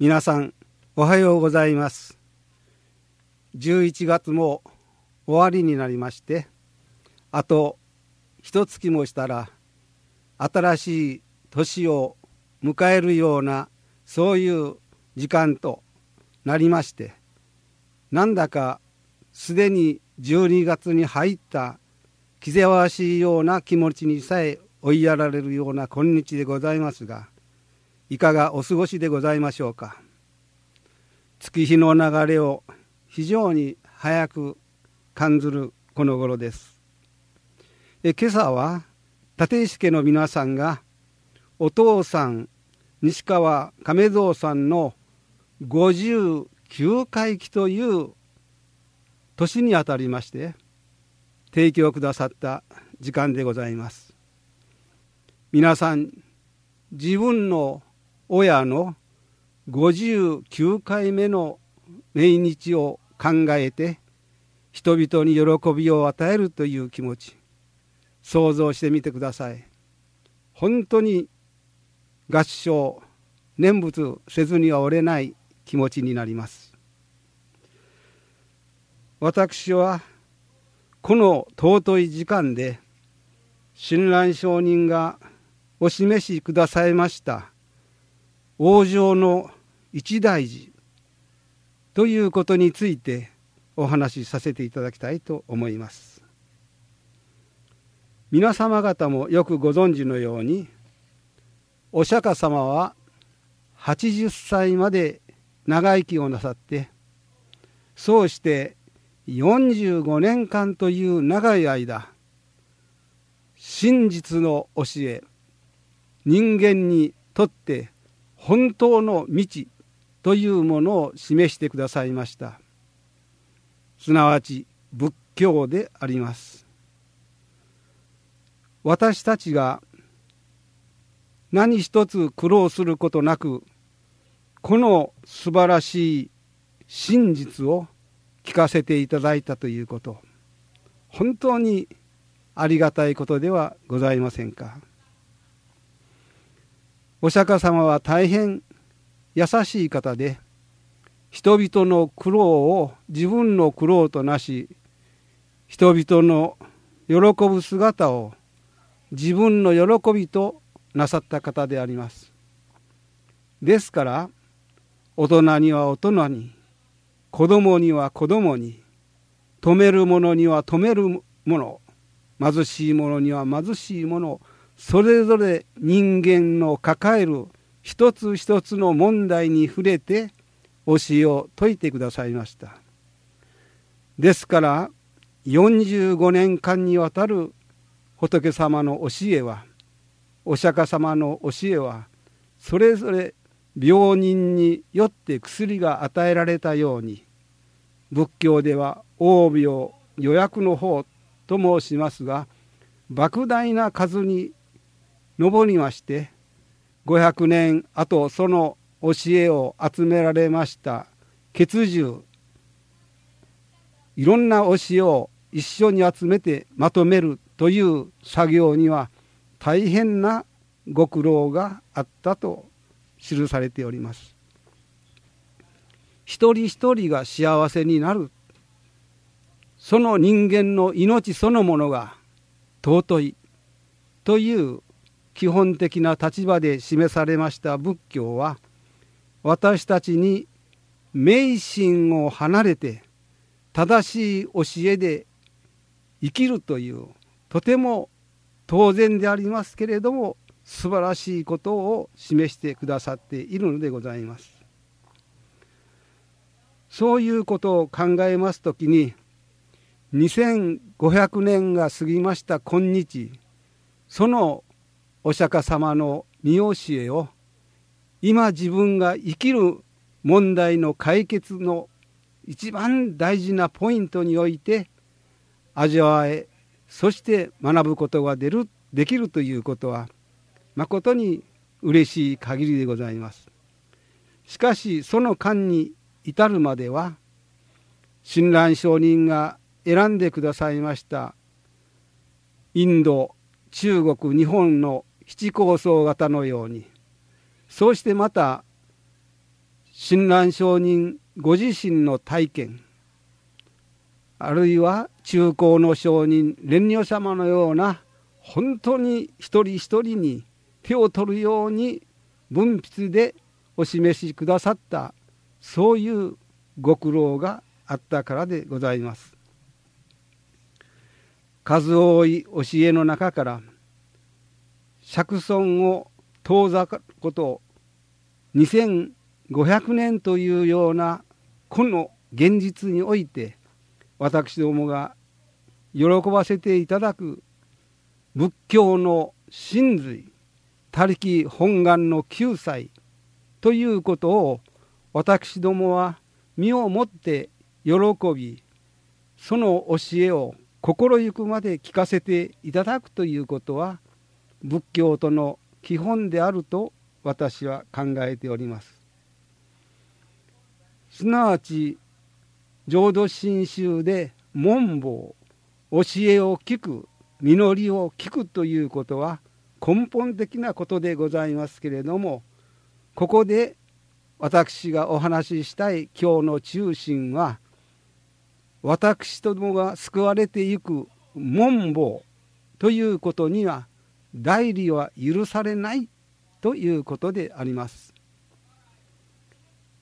皆さんおはようございます。11月も終わりになりましてあと一月もしたら新しい年を迎えるようなそういう時間となりましてなんだかすでに12月に入った気ぜわしいような気持ちにさえ追いやられるような今日でございますがいかがお過ごしでございましょうか。月日の流れを非常に早く感じるこの頃です。え今朝は立石家の皆さんがお父さん西川亀蔵さんの59回忌という年にあたりまして提供くださった時間でございます。皆さん自分の親の59回目の命日を考えて人々に喜びを与えるという気持ち想像してみてください。本当に合唱念仏せずにはおれない気持ちになります。私はこの尊い時間で親鸞上人がお示しくださいました往生の一大事ということについてお話しさせていただきたいと思います。皆様方もよくご存知のようにお釈迦様は80歳まで長生きをなさってそうして45年間という長い間真実の教え人間にとって本当の道というものを示してくださいました。すなわち仏教であります。私たちが何一つ苦労することなくこの素晴らしい真実を聞かせていただいたということ。本当にありがたいことではございませんか。お釈迦様は大変優しい方で人々の苦労を自分の苦労となし人々の喜ぶ姿を自分の喜びとなさった方であります。ですから大人には大人に子供には子供に止める者には止める者貧しい者には貧しい者それぞれ人間の抱える一つ一つの問題に触れて教えを説いてくださいました。ですから45年間にわたる仏様の教えはお釈迦様の教えはそれぞれ病人によって薬が与えられたように仏教では大病予約の方と申しますが莫大な数に上りまして500年あとその教えを集められました血獣いろんな教えを一緒に集めてまとめるという作業には大変なご苦労があったと記されております。一人一人が幸せになるその人間の命そのものが尊いという基本的な立場で示されました仏教は私たちに迷信を離れて正しい教えで生きるというとても当然でありますけれども素晴らしいことを示してくださっているのでございます。そういうことを考えますときに2500年が過ぎました今日そのお釈迦様の見教えを今自分が生きる問題の解決の一番大事なポイントにおいて味わえそして学ぶことが出るできるということは誠に嬉しい限りでございます。しかしその間に至るまでは親鸞上人が選んでくださいましたインド中国日本の七構想型のようにそうしてまた親鸞上人ご自身の体験あるいは中高の上人蓮如様のような本当に一人一人に手を取るように分筆でお示しくださったそういうご苦労があったからでございます。数多い教えの中から釈尊を遠ざかること2500年というようなこの現実において私どもが喜ばせていただく仏教の真髄他力本願の救済ということを私どもは身をもって喜びその教えを心ゆくまで聞かせていただくということは仏教との基本であると私は考えております。すなわち浄土真宗で門法教えを聞く実りを聞くということは根本的なことでございますけれどもここで私がお話ししたい今日の中心は私どもが救われていく門法ということには代理は許されないということであります。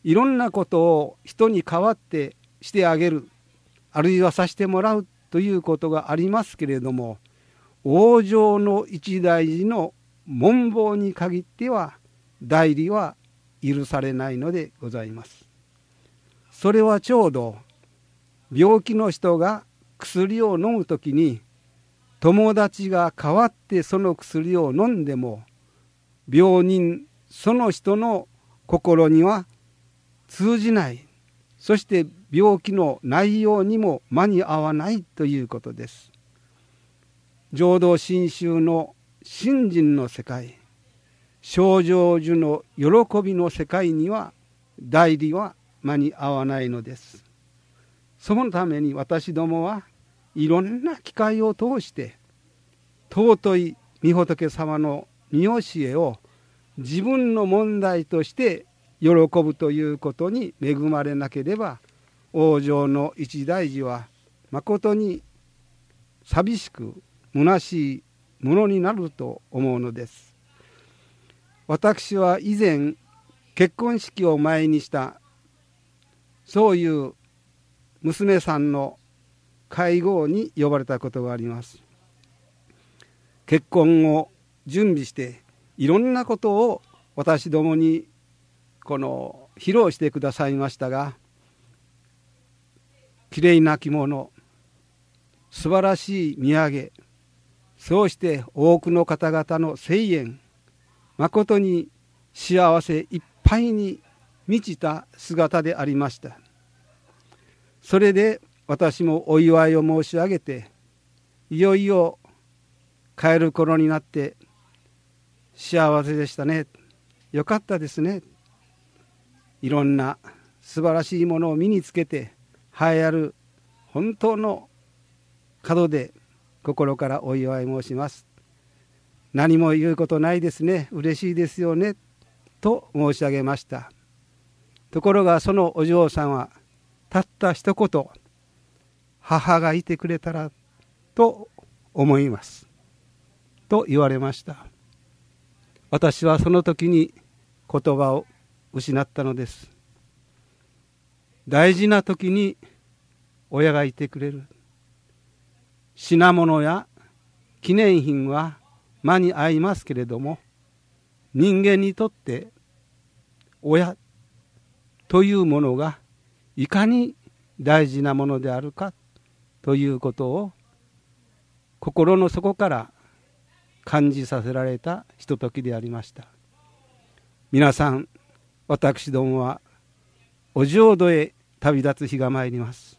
いろんなことを人に代わってしてあげるあるいはさせてもらうということがありますけれども往生の一大事の門房に限っては代理は許されないのでございます。それはちょうど病気の人が薬を飲む時に友達が代わってその薬を飲んでも病人その人の心には通じない。そして病気の内容にも間に合わないということです。浄土真宗の信心の世界症状樹の喜びの世界には代理は間に合わないのです。そのために私どもはいろんな機会を通して尊い御仏様の見教えを自分の問題として喜ぶということに恵まれなければ往生の一大事はまことに寂しく虚しいものになると思うのです。私は以前結婚式を前にしたそういう娘さんの会合に呼ばれたことがあります。結婚を準備していろんなことを私どもにこの披露してくださいましたがきれいな着物素晴らしい土産そうして多くの方々の声援まことに幸せいっぱいに満ちた姿でありました。それで私もお祝いを申し上げていよいよ帰る頃になって幸せでしたね。よかったですね。いろんな素晴らしいものを身につけて栄えある本当の門で心からお祝い申します。何も言うことないですね。嬉しいですよね。と申し上げました。ところがそのお嬢さんはたった一言母がいてくれたらと思います。と言われました。私はその時に言葉を失ったのです。大事な時に親がいてくれる。品物や記念品は間に合いますけれども人間にとって親というものがいかに大事なものであるかということを心の底から感じさせられたひとときでありました。皆さん私どもはお浄土へ旅立つ日が参ります。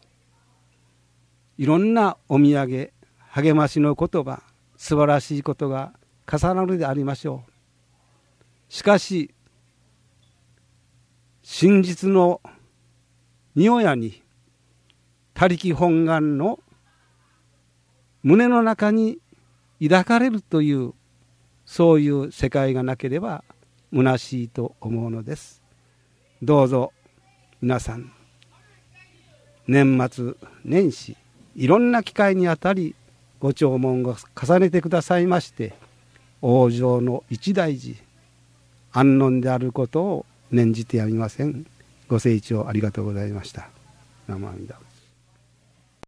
いろんなお土産励ましの言葉素晴らしいことが重なるでありましょう。しかし真実の仁親に他力本願の胸の中に抱かれるというそういう世界がなければ虚しいと思うのです。どうぞ皆さん年末年始いろんな機会にあたりご弔問を重ねてくださいまして往生の一大事安穏であることを念じてやみません。ご清聴ありがとうございました。生阿弥陀